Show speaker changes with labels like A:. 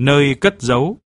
A: nơi cất giấu.